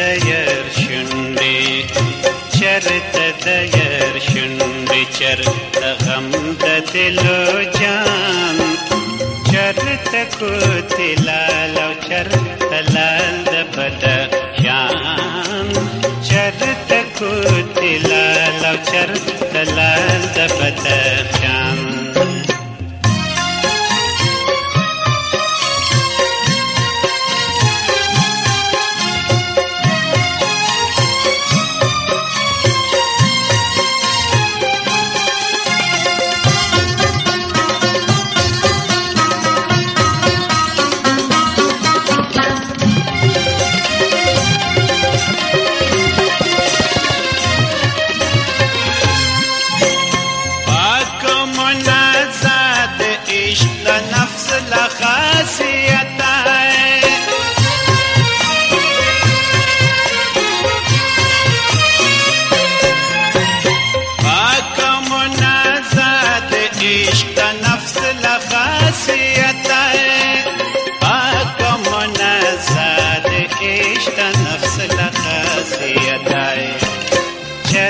यर्षुण्डे चरत दयर्षुण्डे चरत गम दिलो जान। चरत कुतिलालो चरत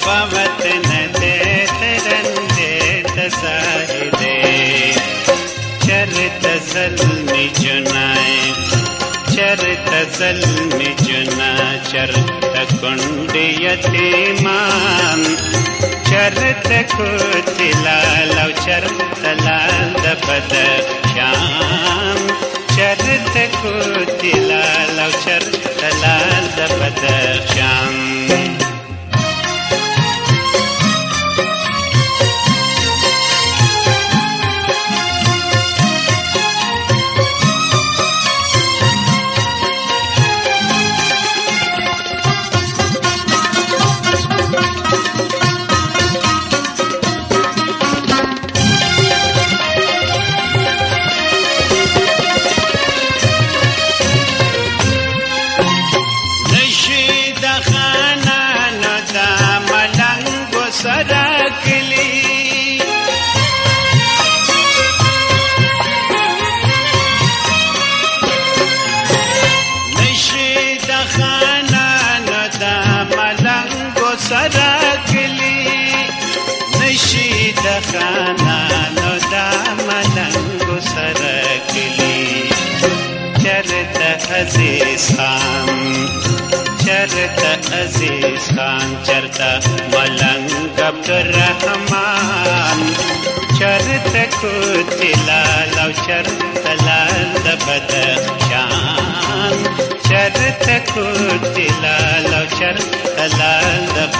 तफावत न दे दरंद दजाह दे चरत जल्मी जुनाए चरत जल्मी जुना चरत कुंडियते मान चरत कुतिलालौ चरत लाल पद श्याम। चरत कुतिलालौ चरत सरकली नशीद खाना नदा मलंगो सरकली चरत अजीज खान चरत अजीज खान चरता मलंग अब्दुर्रहमान। चरत कुतिलाल चरत लाल बद शान चरत कुतिलाल चरत लाल बद शान चरत दयर शुंडे चरत दयर